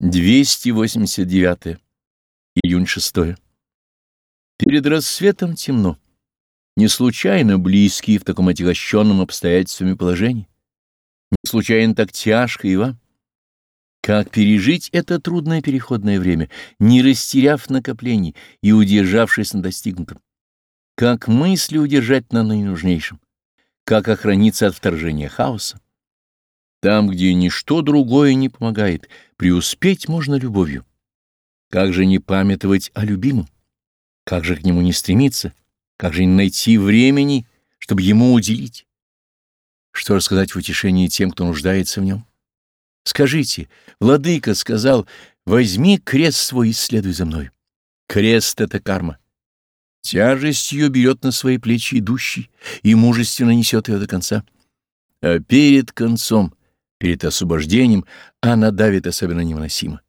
289. Июнь 6. Перед рассветом темно. Не случайно близкие в таком отягощенном обстоятельствами положении. Не случайно так тяжко и вам. Как пережить это трудное переходное время, не растеряв накоплений и удержавшись на достигнутом? Как мысли удержать на наинужнейшем? Как охраниться от вторжения хаоса? Там, где ничто другое не помогает, преуспеть можно любовью. Как же не памятовать о любимом? Как же к нему не стремиться? Как же не найти времени, чтобы ему уделить? Что рассказать в утешении тем, кто нуждается в нем? Скажите, владыка сказал, возьми крест свой и следуй за мной. Крест — это карма. Тяжесть ее берет на свои плечи идущий и мужественно несет ее до конца. А перед концом Перед освобождением она давит особенно невыносимо.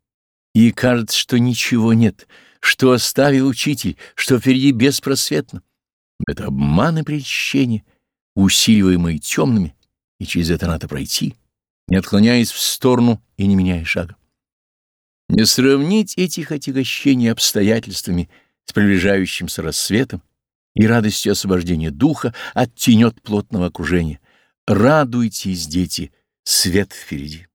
И кажется, что ничего нет, что оставил учитель, что впереди беспросветно. Это обман и прельщение, усиливаемые темными, и через это надо пройти, не отклоняясь в сторону и не меняя шага. Не сравнить этих отягощений обстоятельствами с приближающимся рассветом и радостью освобождения духа от тенет плотного окружения. Радуйтесь, дети, Свет впереди.